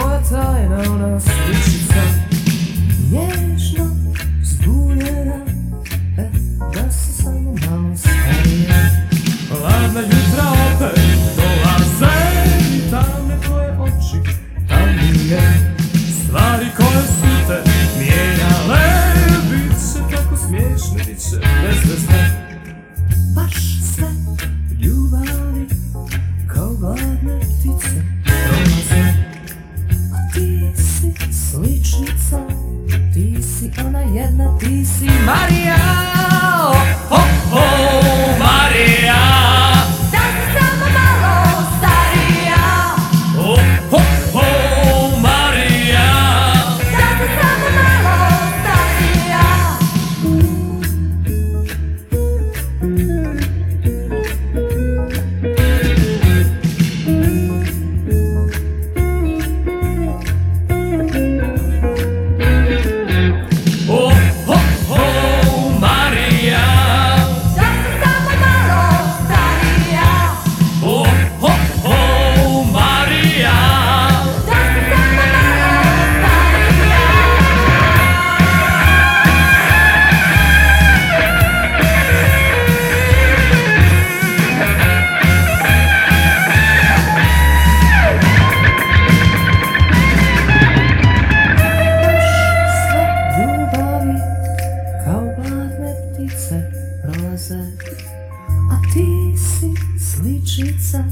ona sličica Nježno zbunjena E, da se samo malo starija Hladna jutra opet dolaze I tamne tvoje oči tamnije Stvari koje su te mijenjale. Bit će tako smiješne, bit si ona jedna, ti si Marija. Oh, oh, Marija prolaze A ti si sličica,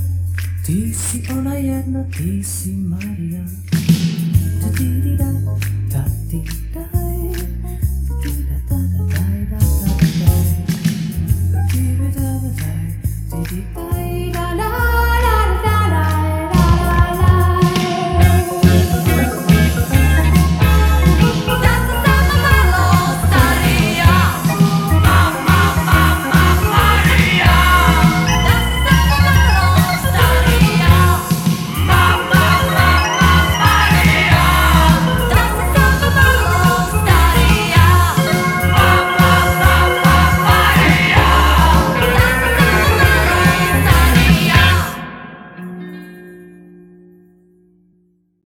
ti si ona jedna, ti si Marija. Ti di da, ti